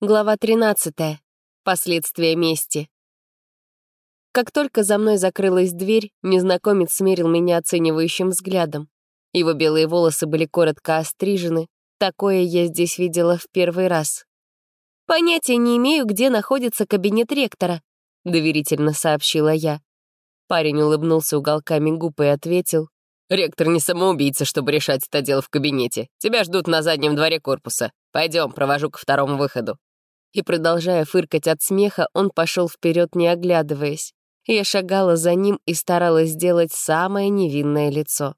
Глава 13. Последствия мести. Как только за мной закрылась дверь, незнакомец смерил меня оценивающим взглядом. Его белые волосы были коротко острижены. Такое я здесь видела в первый раз. «Понятия не имею, где находится кабинет ректора», — доверительно сообщила я. Парень улыбнулся уголками губ и ответил. «Ректор не самоубийца, чтобы решать это дело в кабинете. Тебя ждут на заднем дворе корпуса. Пойдем, провожу к второму выходу» и, продолжая фыркать от смеха, он пошел вперед, не оглядываясь. Я шагала за ним и старалась сделать самое невинное лицо.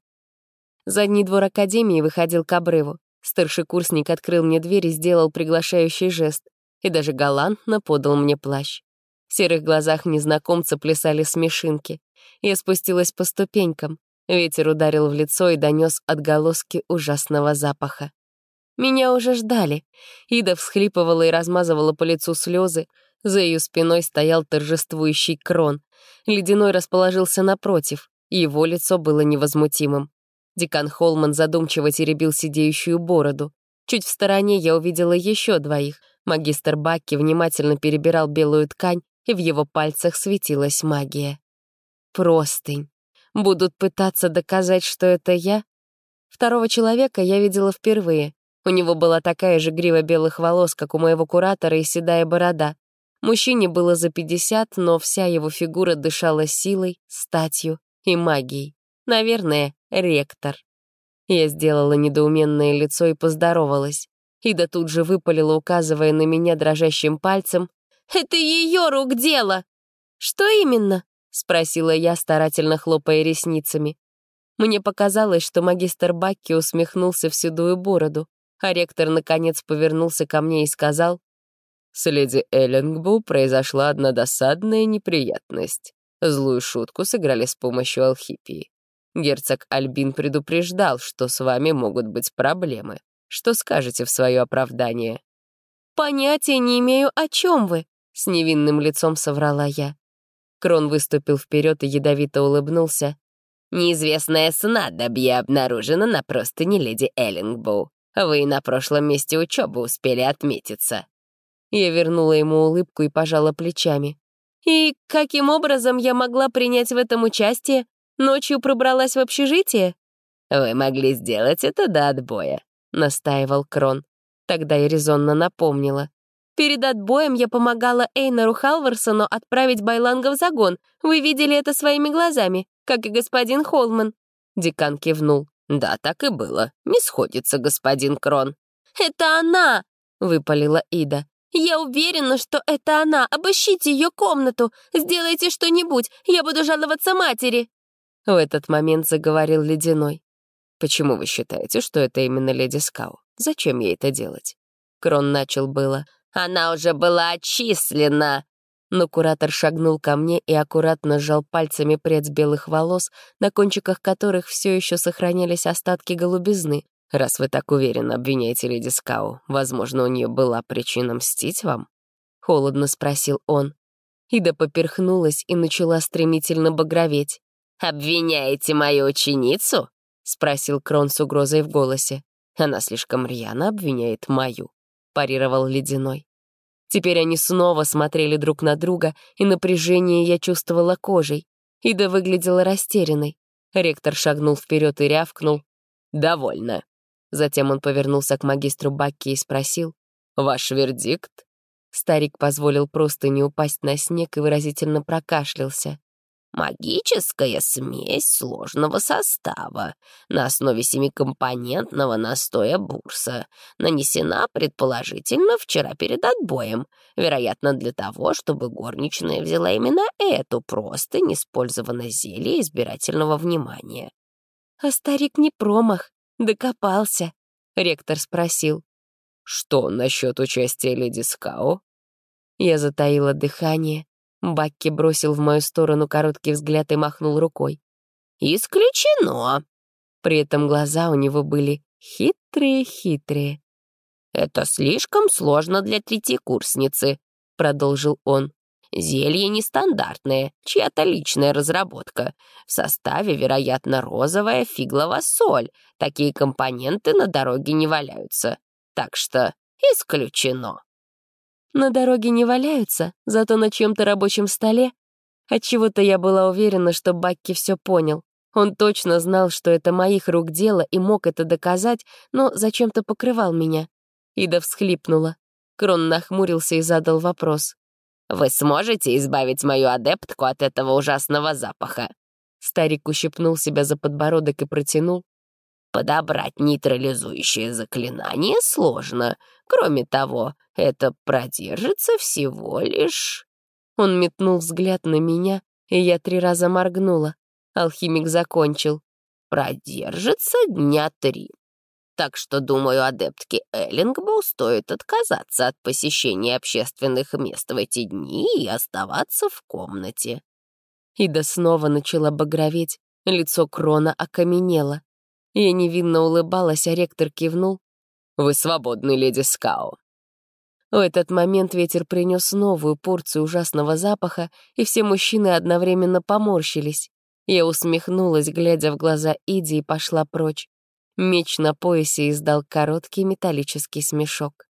Задний двор Академии выходил к обрыву. Старший курсник открыл мне дверь и сделал приглашающий жест, и даже галантно подал мне плащ. В серых глазах незнакомца плясали смешинки. Я спустилась по ступенькам. Ветер ударил в лицо и донес отголоски ужасного запаха. Меня уже ждали. Ида всхлипывала и размазывала по лицу слезы. За ее спиной стоял торжествующий крон. Ледяной расположился напротив. Его лицо было невозмутимым. Декан Холман задумчиво теребил сидеющую бороду. Чуть в стороне я увидела еще двоих. Магистр Бакки внимательно перебирал белую ткань, и в его пальцах светилась магия. Простынь. Будут пытаться доказать, что это я? Второго человека я видела впервые. У него была такая же грива белых волос, как у моего куратора, и седая борода. Мужчине было за 50, но вся его фигура дышала силой, статью и магией. Наверное, ректор. Я сделала недоуменное лицо и поздоровалась. Ида тут же выпалила, указывая на меня дрожащим пальцем. «Это ее рук дело!» «Что именно?» — спросила я, старательно хлопая ресницами. Мне показалось, что магистр Бакки усмехнулся в седую бороду а ректор наконец повернулся ко мне и сказал, «С леди Эллингбу произошла одна досадная неприятность. Злую шутку сыграли с помощью алхипии. Герцог Альбин предупреждал, что с вами могут быть проблемы. Что скажете в свое оправдание?» «Понятия не имею, о чем вы», — с невинным лицом соврала я. Крон выступил вперед и ядовито улыбнулся. «Неизвестное снадобье обнаружено на простыне леди Эллингбоу. Вы на прошлом месте учебы успели отметиться». Я вернула ему улыбку и пожала плечами. «И каким образом я могла принять в этом участие? Ночью пробралась в общежитие?» «Вы могли сделать это до отбоя», — настаивал Крон. Тогда я резонно напомнила. «Перед отбоем я помогала Эйнару Халварсону отправить Байланга в загон. Вы видели это своими глазами, как и господин Холман». Декан кивнул. «Да, так и было. Не сходится, господин Крон». «Это она!» — выпалила Ида. «Я уверена, что это она. Обыщите ее комнату. Сделайте что-нибудь. Я буду жаловаться матери». В этот момент заговорил Ледяной. «Почему вы считаете, что это именно леди Скау? Зачем ей это делать?» Крон начал было. «Она уже была отчислена!» Но куратор шагнул ко мне и аккуратно сжал пальцами прядь белых волос, на кончиках которых все еще сохранялись остатки голубизны. «Раз вы так уверенно обвиняете леди Скау, возможно, у нее была причина мстить вам?» — холодно спросил он. Ида поперхнулась и начала стремительно багроветь. «Обвиняете мою ученицу?» — спросил Крон с угрозой в голосе. «Она слишком рьяно обвиняет мою», — парировал Ледяной. Теперь они снова смотрели друг на друга, и напряжение я чувствовала кожей. Ида выглядела растерянной. Ректор шагнул вперед и рявкнул. «Довольно». Затем он повернулся к магистру Бакки и спросил. «Ваш вердикт?» Старик позволил просто не упасть на снег и выразительно прокашлялся. Магическая смесь сложного состава на основе семикомпонентного настоя бурса нанесена, предположительно, вчера перед отбоем, вероятно, для того, чтобы горничная взяла именно эту просто неиспользованное зелье избирательного внимания. «А старик не промах, докопался», — ректор спросил. «Что насчет участия леди Скао?» Я затаила дыхание, Бакки бросил в мою сторону короткий взгляд и махнул рукой. «Исключено!» При этом глаза у него были хитрые-хитрые. «Это слишком сложно для третьекурсницы», — продолжил он. «Зелье нестандартное, чья-то личная разработка. В составе, вероятно, розовая фиглова соль. Такие компоненты на дороге не валяются. Так что исключено». На дороге не валяются, зато на чьем-то рабочем столе. Отчего-то я была уверена, что Бакки все понял. Он точно знал, что это моих рук дело и мог это доказать, но зачем-то покрывал меня. Ида всхлипнула. Крон нахмурился и задал вопрос. «Вы сможете избавить мою адептку от этого ужасного запаха?» Старик ущипнул себя за подбородок и протянул. «Подобрать нейтрализующее заклинание сложно. Кроме того, это продержится всего лишь...» Он метнул взгляд на меня, и я три раза моргнула. Алхимик закончил. «Продержится дня три. Так что, думаю, адептке Эллингбоу стоит отказаться от посещения общественных мест в эти дни и оставаться в комнате». Ида снова начала багроветь, лицо Крона окаменело. Я невинно улыбалась, а ректор кивнул. «Вы свободны, леди Скау». В этот момент ветер принес новую порцию ужасного запаха, и все мужчины одновременно поморщились. Я усмехнулась, глядя в глаза Иди, и пошла прочь. Меч на поясе издал короткий металлический смешок.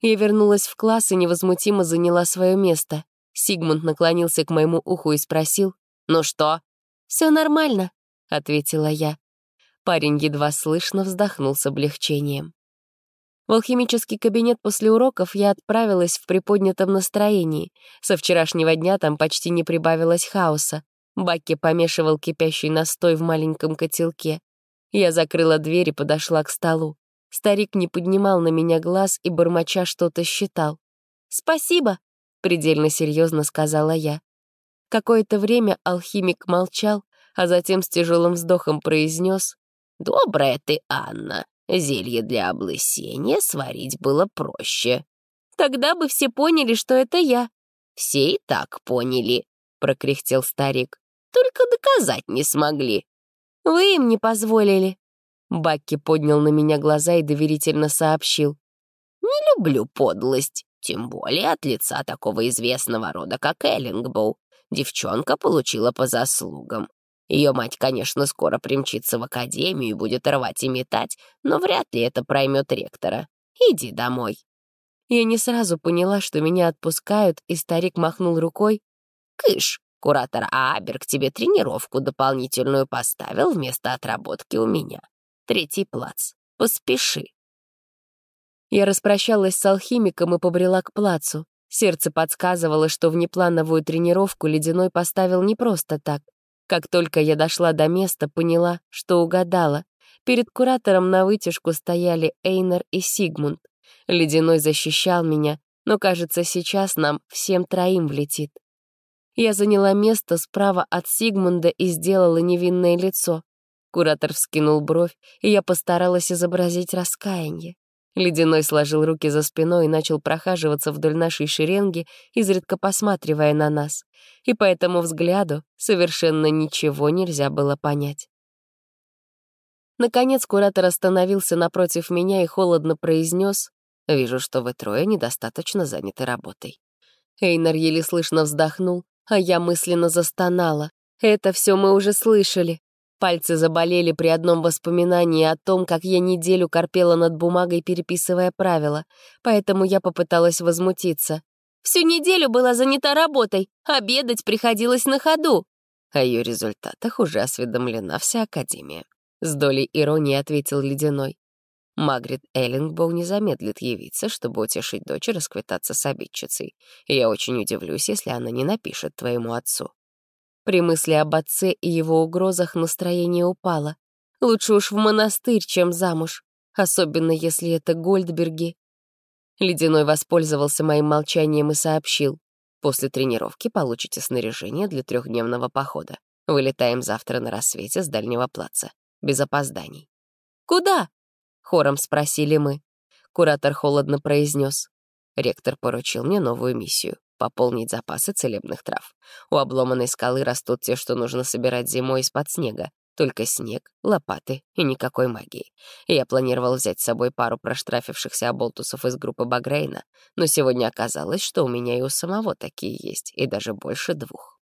Я вернулась в класс и невозмутимо заняла свое место. Сигмунд наклонился к моему уху и спросил, «Ну что?» «Все нормально», — ответила я. Парень едва слышно вздохнул с облегчением. В алхимический кабинет после уроков я отправилась в приподнятом настроении. Со вчерашнего дня там почти не прибавилось хаоса. Бакки помешивал кипящий настой в маленьком котелке. Я закрыла дверь и подошла к столу. Старик не поднимал на меня глаз и, бормоча, что-то считал. «Спасибо», предельно серьезно сказала я. Какое-то время алхимик молчал, а затем с тяжелым вздохом произнес «Добрая ты, Анна. Зелье для облысения сварить было проще». «Тогда бы все поняли, что это я». «Все и так поняли», — прокряхтел старик. «Только доказать не смогли». «Вы им не позволили». Бакки поднял на меня глаза и доверительно сообщил. «Не люблю подлость. Тем более от лица такого известного рода, как Эллингбоу. Девчонка получила по заслугам. Ее мать, конечно, скоро примчится в академию и будет рвать и метать, но вряд ли это проймет ректора. Иди домой. Я не сразу поняла, что меня отпускают, и старик махнул рукой. «Кыш, куратор Аберг тебе тренировку дополнительную поставил вместо отработки у меня. Третий плац. Поспеши». Я распрощалась с алхимиком и побрела к плацу. Сердце подсказывало, что внеплановую тренировку Ледяной поставил не просто так. Как только я дошла до места, поняла, что угадала. Перед куратором на вытяжку стояли Эйнер и Сигмунд. Ледяной защищал меня, но, кажется, сейчас нам всем троим влетит. Я заняла место справа от Сигмунда и сделала невинное лицо. Куратор вскинул бровь, и я постаралась изобразить раскаяние. Ледяной сложил руки за спиной и начал прохаживаться вдоль нашей шеренги, изредка посматривая на нас. И по этому взгляду совершенно ничего нельзя было понять. Наконец куратор остановился напротив меня и холодно произнес: «Вижу, что вы трое недостаточно заняты работой». Эйнар еле слышно вздохнул, а я мысленно застонала. «Это все мы уже слышали. Пальцы заболели при одном воспоминании о том, как я неделю корпела над бумагой, переписывая правила, поэтому я попыталась возмутиться. Всю неделю была занята работой, обедать приходилось на ходу. О ее результатах уже осведомлена вся Академия. С долей иронии ответил Ледяной. Магрит Эллингбоу не замедлит явиться, чтобы утешить дочь и расквитаться с обидчицей. Я очень удивлюсь, если она не напишет твоему отцу. При мысли об отце и его угрозах настроение упало. Лучше уж в монастырь, чем замуж, особенно если это Гольдберги. Ледяной воспользовался моим молчанием и сообщил. После тренировки получите снаряжение для трехдневного похода. Вылетаем завтра на рассвете с дальнего плаца. Без опозданий. «Куда?» — хором спросили мы. Куратор холодно произнес. Ректор поручил мне новую миссию пополнить запасы целебных трав. У обломанной скалы растут те, что нужно собирать зимой из-под снега. Только снег, лопаты и никакой магии. Я планировал взять с собой пару проштрафившихся оболтусов из группы Багрейна, но сегодня оказалось, что у меня и у самого такие есть, и даже больше двух.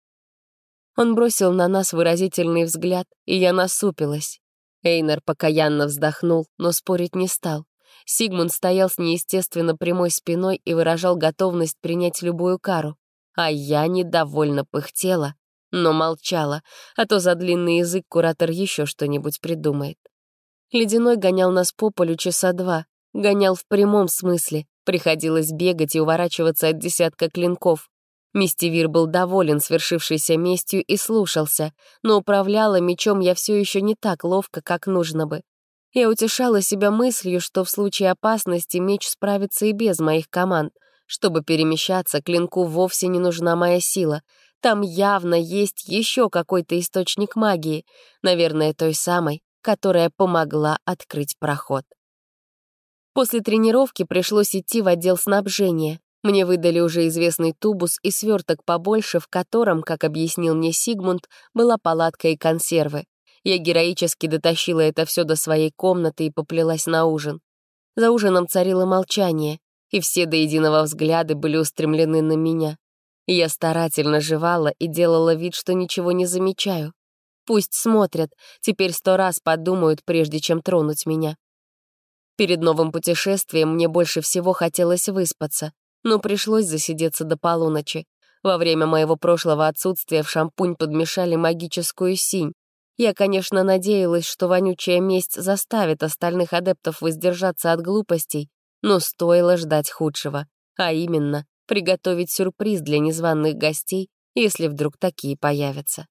Он бросил на нас выразительный взгляд, и я насупилась. Эйнер покаянно вздохнул, но спорить не стал. Сигмунд стоял с неестественно прямой спиной и выражал готовность принять любую кару. А я недовольно пыхтела, но молчала, а то за длинный язык куратор еще что-нибудь придумает. Ледяной гонял нас по полю часа два, гонял в прямом смысле, приходилось бегать и уворачиваться от десятка клинков. Мистивир был доволен свершившейся местью и слушался, но управляла мечом я все еще не так ловко, как нужно бы. Я утешала себя мыслью, что в случае опасности меч справится и без моих команд. Чтобы перемещаться, клинку вовсе не нужна моя сила. Там явно есть еще какой-то источник магии, наверное, той самой, которая помогла открыть проход. После тренировки пришлось идти в отдел снабжения. Мне выдали уже известный тубус и сверток побольше, в котором, как объяснил мне Сигмунд, была палатка и консервы. Я героически дотащила это все до своей комнаты и поплелась на ужин. За ужином царило молчание, и все до единого взгляды были устремлены на меня. Я старательно жевала и делала вид, что ничего не замечаю. Пусть смотрят, теперь сто раз подумают, прежде чем тронуть меня. Перед новым путешествием мне больше всего хотелось выспаться, но пришлось засидеться до полуночи. Во время моего прошлого отсутствия в шампунь подмешали магическую синь, я, конечно, надеялась, что вонючая месть заставит остальных адептов воздержаться от глупостей, но стоило ждать худшего, а именно приготовить сюрприз для незваных гостей, если вдруг такие появятся.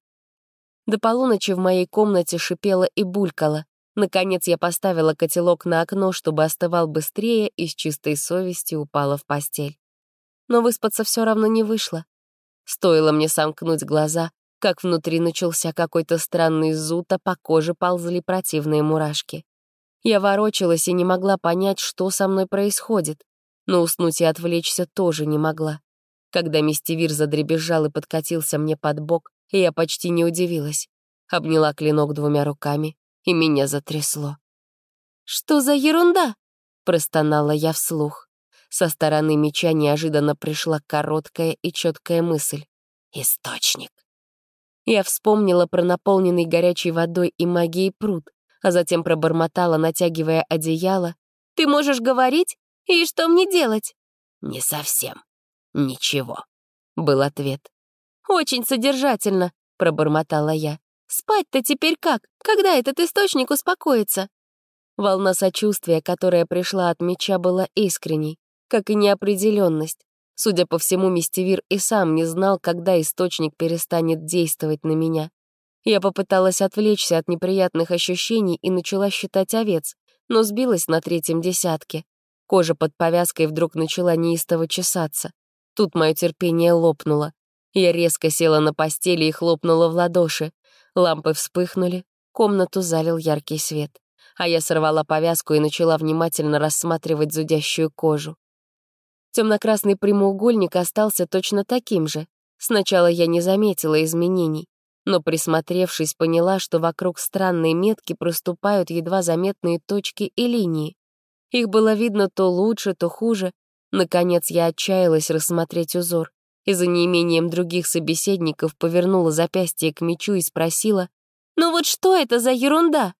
До полуночи в моей комнате шипело и булькало. Наконец я поставила котелок на окно, чтобы остывал быстрее и с чистой совестью упала в постель. Но выспаться все равно не вышло. Стоило мне сомкнуть глаза, как внутри начался какой-то странный зуд, а по коже ползли противные мурашки. Я ворочалась и не могла понять, что со мной происходит, но уснуть и отвлечься тоже не могла. Когда мистевир задребезжал и подкатился мне под бок, я почти не удивилась. Обняла клинок двумя руками, и меня затрясло. «Что за ерунда?» — простонала я вслух. Со стороны меча неожиданно пришла короткая и четкая мысль. «Источник». Я вспомнила про наполненный горячей водой и магией пруд, а затем пробормотала, натягивая одеяло. «Ты можешь говорить? И что мне делать?» «Не совсем. Ничего», — был ответ. «Очень содержательно», — пробормотала я. «Спать-то теперь как? Когда этот источник успокоится?» Волна сочувствия, которая пришла от меча, была искренней, как и неопределенность. Судя по всему, Мистевир и сам не знал, когда источник перестанет действовать на меня. Я попыталась отвлечься от неприятных ощущений и начала считать овец, но сбилась на третьем десятке. Кожа под повязкой вдруг начала неистово чесаться. Тут мое терпение лопнуло. Я резко села на постели и хлопнула в ладоши. Лампы вспыхнули, комнату залил яркий свет. А я сорвала повязку и начала внимательно рассматривать зудящую кожу. Темно-красный прямоугольник остался точно таким же. Сначала я не заметила изменений, но, присмотревшись, поняла, что вокруг странной метки проступают едва заметные точки и линии. Их было видно то лучше, то хуже. Наконец я отчаялась рассмотреть узор и за неимением других собеседников повернула запястье к мечу и спросила, «Ну вот что это за ерунда?»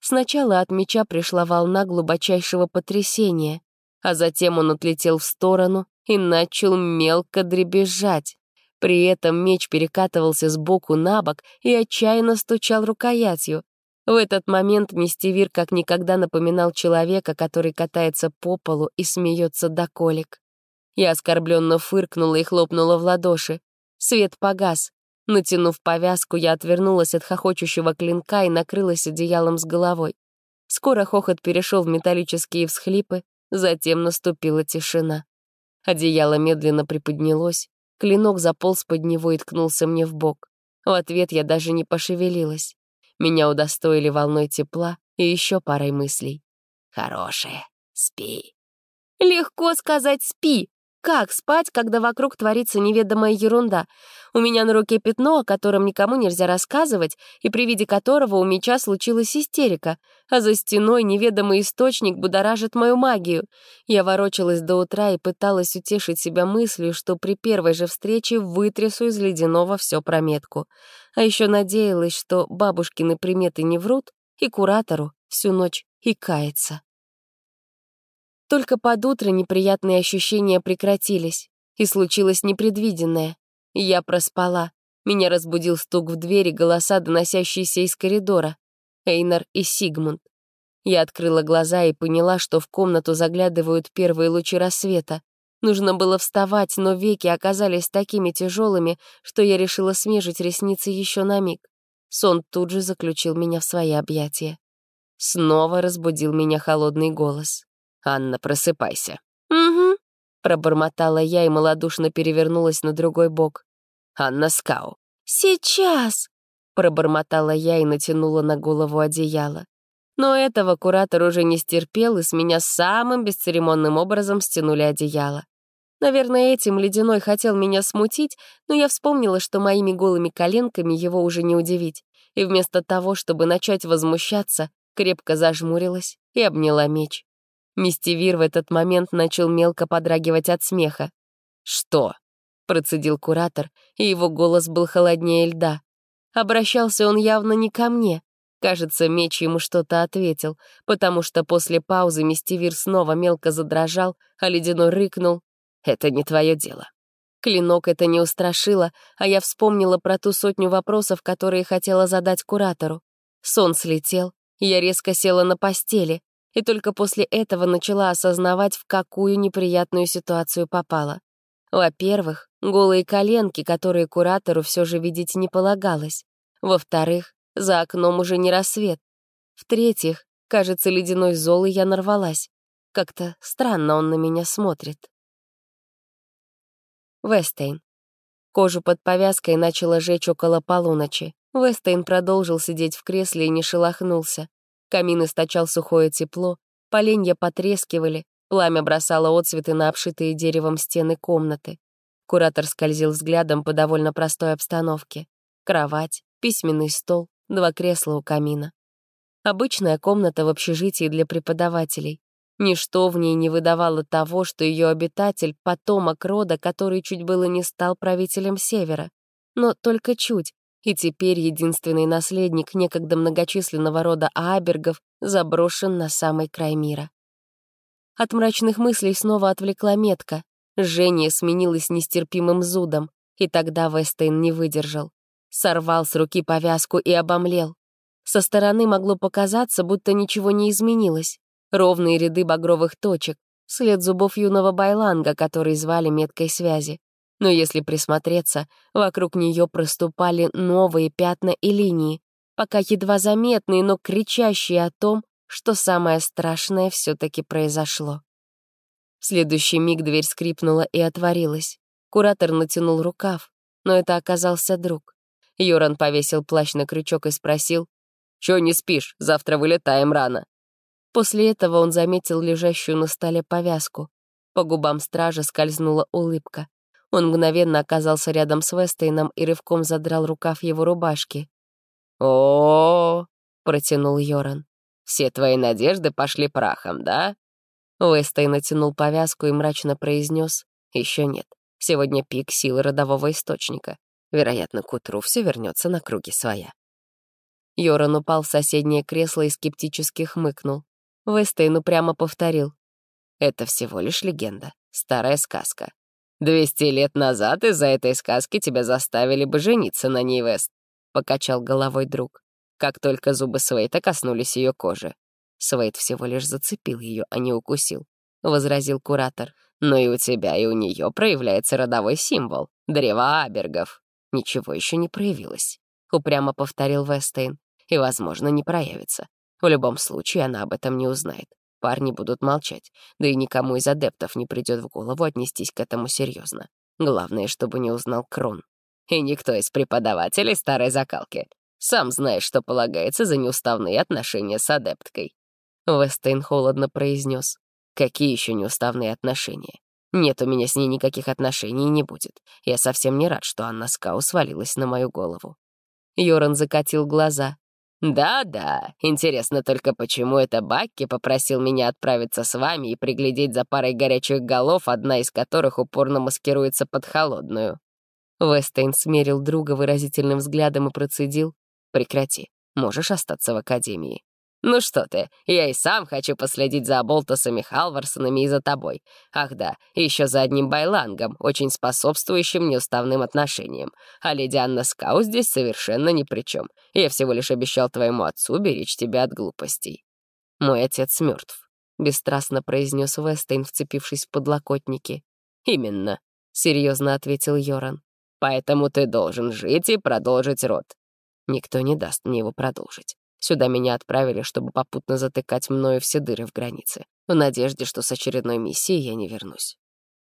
Сначала от меча пришла волна глубочайшего потрясения а затем он отлетел в сторону и начал мелко дребезжать. При этом меч перекатывался с боку на бок и отчаянно стучал рукоятью. В этот момент Мистевир как никогда напоминал человека, который катается по полу и смеется до колик. Я оскорбленно фыркнула и хлопнула в ладоши. Свет погас. Натянув повязку, я отвернулась от хохочущего клинка и накрылась одеялом с головой. Скоро хохот перешел в металлические всхлипы, Затем наступила тишина. Одеяло медленно приподнялось, клинок заполз под него и ткнулся мне в бок. В ответ я даже не пошевелилась. Меня удостоили волной тепла и еще парой мыслей. «Хорошая, спи». «Легко сказать «спи», как спать, когда вокруг творится неведомая ерунда? У меня на руке пятно, о котором никому нельзя рассказывать, и при виде которого у меча случилась истерика, а за стеной неведомый источник будоражит мою магию. Я ворочалась до утра и пыталась утешить себя мыслью, что при первой же встрече вытрясу из ледяного все прометку. А еще надеялась, что бабушкины приметы не врут, и куратору всю ночь и кается. Только под утро неприятные ощущения прекратились, и случилось непредвиденное. Я проспала. Меня разбудил стук в двери, голоса, доносящиеся из коридора. Эйнар и Сигмунд. Я открыла глаза и поняла, что в комнату заглядывают первые лучи рассвета. Нужно было вставать, но веки оказались такими тяжелыми, что я решила смежить ресницы еще на миг. Сон тут же заключил меня в свои объятия. Снова разбудил меня холодный голос. «Анна, просыпайся». «Угу», — пробормотала я и малодушно перевернулась на другой бок. «Анна Скау». «Сейчас», — пробормотала я и натянула на голову одеяло. Но этого куратор уже не стерпел, и с меня самым бесцеремонным образом стянули одеяло. Наверное, этим Ледяной хотел меня смутить, но я вспомнила, что моими голыми коленками его уже не удивить, и вместо того, чтобы начать возмущаться, крепко зажмурилась и обняла меч. Мистивир в этот момент начал мелко подрагивать от смеха. «Что?» — процедил куратор, и его голос был холоднее льда. Обращался он явно не ко мне. Кажется, меч ему что-то ответил, потому что после паузы Мистивир снова мелко задрожал, а ледяной рыкнул это не твое дело. Клинок это не устрашило, а я вспомнила про ту сотню вопросов, которые хотела задать куратору. Сон слетел, я резко села на постели, и только после этого начала осознавать, в какую неприятную ситуацию попала. Во-первых, голые коленки, которые куратору все же видеть не полагалось. Во-вторых, за окном уже не рассвет. В-третьих, кажется, ледяной золой я нарвалась. Как-то странно он на меня смотрит. Вестейн. Кожу под повязкой начало жечь около полуночи. Вестейн продолжил сидеть в кресле и не шелохнулся. Камин источал сухое тепло, поленья потрескивали, пламя бросало отсветы на обшитые деревом стены комнаты. Куратор скользил взглядом по довольно простой обстановке. Кровать, письменный стол, два кресла у камина. Обычная комната в общежитии для преподавателей. Ничто в ней не выдавало того, что ее обитатель — потомок рода, который чуть было не стал правителем Севера. Но только чуть, и теперь единственный наследник некогда многочисленного рода Абергов заброшен на самый край мира. От мрачных мыслей снова отвлекла метка. Жжение сменилось нестерпимым зудом, и тогда Вестейн не выдержал. Сорвал с руки повязку и обомлел. Со стороны могло показаться, будто ничего не изменилось ровные ряды багровых точек, след зубов юного байланга, который звали меткой связи. Но если присмотреться, вокруг нее проступали новые пятна и линии, пока едва заметные, но кричащие о том, что самое страшное все-таки произошло. В следующий миг дверь скрипнула и отворилась. Куратор натянул рукав, но это оказался друг. Йоран повесил плащ на крючок и спросил, «Чё не спишь? Завтра вылетаем рано». После этого он заметил лежащую на столе повязку. По губам стража скользнула улыбка. Он мгновенно оказался рядом с Вестейном и рывком задрал рукав его рубашки. о, протянул Йоран. «Все твои надежды пошли прахом, да?» Вестейн натянул повязку и мрачно произнес: «Еще нет. Сегодня пик силы родового источника. Вероятно, к утру все вернется на круги своя». Йоран упал в соседнее кресло и скептически хмыкнул. Вестейн упрямо повторил. «Это всего лишь легенда, старая сказка. Двести лет назад из-за этой сказки тебя заставили бы жениться на ней, Вест», — покачал головой друг. Как только зубы Свейта коснулись ее кожи. Свейт всего лишь зацепил ее, а не укусил, — возразил куратор. «Но и у тебя, и у нее проявляется родовой символ — древо Абергов. Ничего еще не проявилось», — упрямо повторил Вестейн. «И, возможно, не проявится. В любом случае она об этом не узнает. Парни будут молчать, да и никому из адептов не придет в голову отнестись к этому серьезно. Главное, чтобы не узнал Крон. И никто из преподавателей старой закалки. Сам знаешь, что полагается за неуставные отношения с адепткой. Вестейн холодно произнес. Какие еще неуставные отношения? Нет у меня с ней никаких отношений не будет. Я совсем не рад, что Анна Скау свалилась на мою голову. Йоран закатил глаза. «Да-да, интересно только, почему это Бакки попросил меня отправиться с вами и приглядеть за парой горячих голов, одна из которых упорно маскируется под холодную». Вестейн смерил друга выразительным взглядом и процедил. «Прекрати, можешь остаться в академии». «Ну что ты, я и сам хочу последить за балбесами Халварсонами и за тобой. Ах да, еще за одним байлангом, очень способствующим неуставным отношениям. А леди Анна Скау здесь совершенно ни при чем. Я всего лишь обещал твоему отцу беречь тебя от глупостей». «Мой отец мертв», — бесстрастно произнес Вестейн, вцепившись в подлокотники. «Именно», — серьезно ответил Йоран. «Поэтому ты должен жить и продолжить род. Никто не даст мне его продолжить. Сюда меня отправили, чтобы попутно затыкать мною все дыры в границе, в надежде, что с очередной миссией я не вернусь.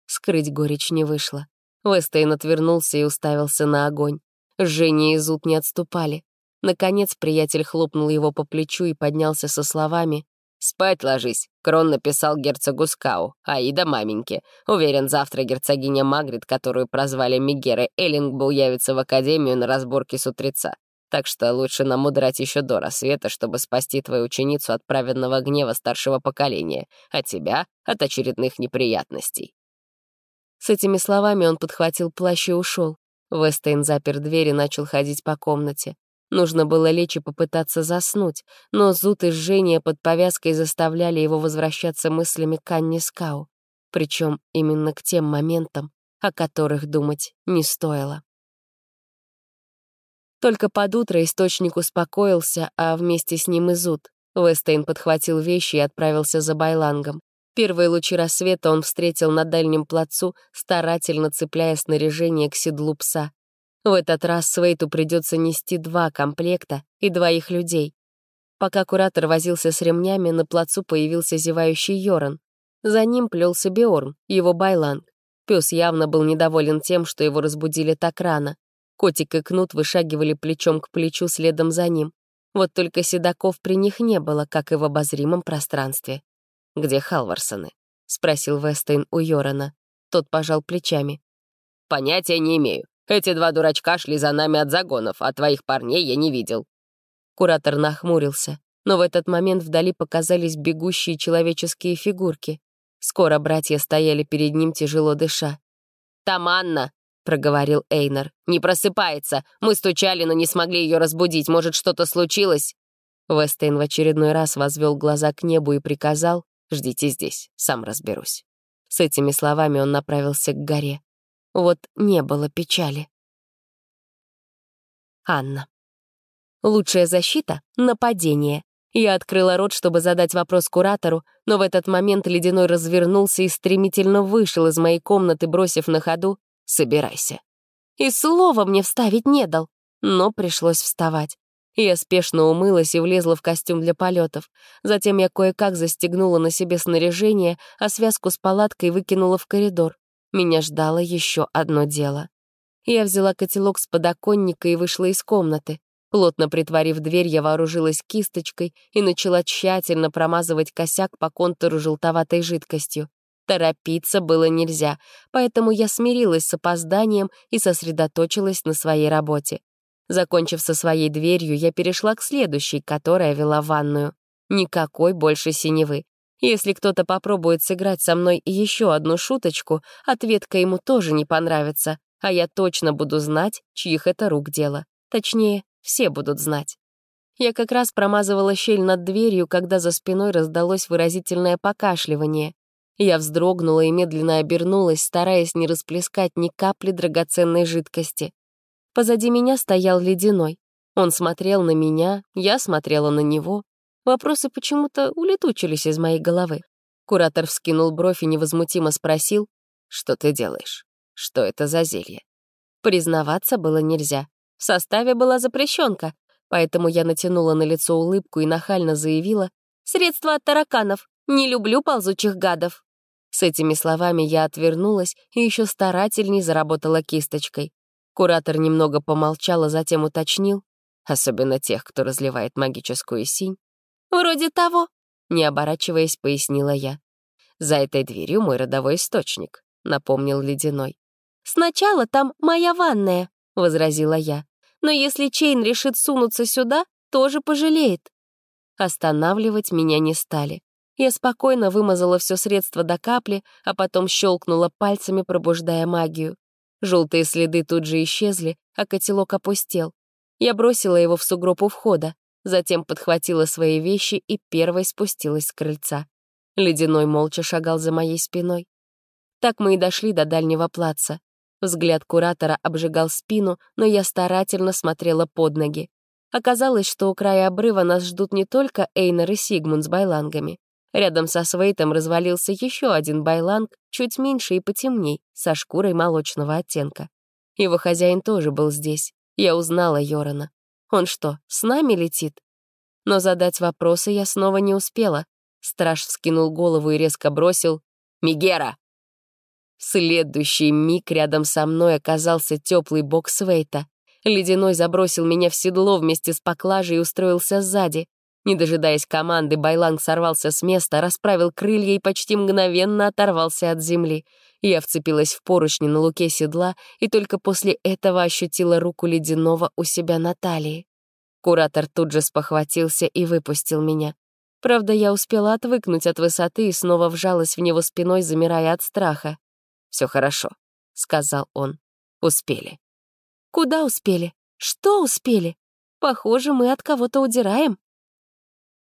Скрыть горечь не вышло. Вестейн отвернулся и уставился на огонь. Жжение и зуд не отступали. Наконец приятель хлопнул его по плечу и поднялся со словами «Спать ложись», — Крон написал герцогу Скау, Аида маменьке. Уверен, завтра герцогиня Магрит, которую прозвали Мегерой Эллингбул, явится в академию на разборке с утреца. Так что лучше нам удрать еще до рассвета, чтобы спасти твою ученицу от праведного гнева старшего поколения, а тебя — от очередных неприятностей». С этими словами он подхватил плащ и ушел. Вестейн запер дверь и начал ходить по комнате. Нужно было лечь и попытаться заснуть, но зуд и жжение под повязкой заставляли его возвращаться мыслями к Анне Скау, причем именно к тем моментам, о которых думать не стоило. Только под утро источник успокоился, а вместе с ним и зуд. Вестейн подхватил вещи и отправился за Байлангом. Первые лучи рассвета он встретил на дальнем плацу, старательно цепляя снаряжение к седлу пса. В этот раз Свейту придется нести два комплекта и двоих людей. Пока куратор возился с ремнями, на плацу появился зевающий Йоран. За ним плелся Биорн, его Байланг. Пес явно был недоволен тем, что его разбудили так рано. Котик и Кнут вышагивали плечом к плечу следом за ним. Вот только седаков при них не было, как и в обозримом пространстве. «Где Халварсоны?» — спросил Вестейн у Йорана. Тот пожал плечами. «Понятия не имею. Эти два дурачка шли за нами от загонов, а твоих парней я не видел». Куратор нахмурился, но в этот момент вдали показались бегущие человеческие фигурки. Скоро братья стояли перед ним, тяжело дыша. «Там Анна!» Проговорил Эйнер. «Не просыпается. Мы стучали, но не смогли ее разбудить. Может, что-то случилось?» Вестейн в очередной раз возвел глаза к небу и приказал «Ждите здесь, сам разберусь». С этими словами он направился к горе. Вот не было печали. Анна. Лучшая защита — нападение. Я открыла рот, чтобы задать вопрос куратору, но в этот момент Ледяной развернулся и стремительно вышел из моей комнаты, бросив на ходу собирайся». И слова мне вставить не дал, но пришлось вставать. Я спешно умылась и влезла в костюм для полетов. Затем я кое-как застегнула на себе снаряжение, а связку с палаткой выкинула в коридор. Меня ждало еще одно дело. Я взяла котелок с подоконника и вышла из комнаты. Плотно притворив дверь, я вооружилась кисточкой и начала тщательно промазывать косяк по контуру желтоватой жидкостью. Торопиться было нельзя, поэтому я смирилась с опозданием и сосредоточилась на своей работе. Закончив со своей дверью, я перешла к следующей, которая вела ванную. Никакой больше синевы. Если кто-то попробует сыграть со мной еще одну шуточку, ответка ему тоже не понравится, а я точно буду знать, чьих это рук дело. Точнее, все будут знать. Я как раз промазывала щель над дверью, когда за спиной раздалось выразительное покашливание. Я вздрогнула и медленно обернулась, стараясь не расплескать ни капли драгоценной жидкости. Позади меня стоял ледяной. Он смотрел на меня, я смотрела на него. Вопросы почему-то улетучились из моей головы. Куратор вскинул бровь и невозмутимо спросил, «Что ты делаешь? Что это за зелье?» Признаваться было нельзя. В составе была запрещенка, поэтому я натянула на лицо улыбку и нахально заявила, «Средство от тараканов. Не люблю ползучих гадов». С этими словами я отвернулась и еще старательней заработала кисточкой. Куратор немного помолчал, а затем уточнил, особенно тех, кто разливает магическую синь. «Вроде того», — не оборачиваясь, пояснила я. «За этой дверью мой родовой источник», — напомнил Ледяной. «Сначала там моя ванная», — возразила я. «Но если Чейн решит сунуться сюда, тоже пожалеет». Останавливать меня не стали. Я спокойно вымазала все средство до капли, а потом щелкнула пальцами, пробуждая магию. Желтые следы тут же исчезли, а котелок опустел. Я бросила его в сугроб у входа. затем подхватила свои вещи и первой спустилась с крыльца. Ледяной молча шагал за моей спиной. Так мы и дошли до дальнего плаца. Взгляд куратора обжигал спину, но я старательно смотрела под ноги. Оказалось, что у края обрыва нас ждут не только Эйнер и Сигмунд с байлангами. Рядом со Свейтом развалился еще один байланг, чуть меньше и потемней, со шкурой молочного оттенка. Его хозяин тоже был здесь. Я узнала Йорана. Он что, с нами летит? Но задать вопросы я снова не успела. Страж вскинул голову и резко бросил «Мигера!». В следующий миг рядом со мной оказался теплый бок Свейта. Ледяной забросил меня в седло вместе с поклажей и устроился сзади. Не дожидаясь команды, Байланг сорвался с места, расправил крылья и почти мгновенно оторвался от земли. Я вцепилась в поручни на луке седла и только после этого ощутила руку ледяного у себя на талии. Куратор тут же спохватился и выпустил меня. Правда, я успела отвыкнуть от высоты и снова вжалась в него спиной, замирая от страха. Все хорошо», — сказал он. «Успели». «Куда успели? Что успели? Похоже, мы от кого-то удираем».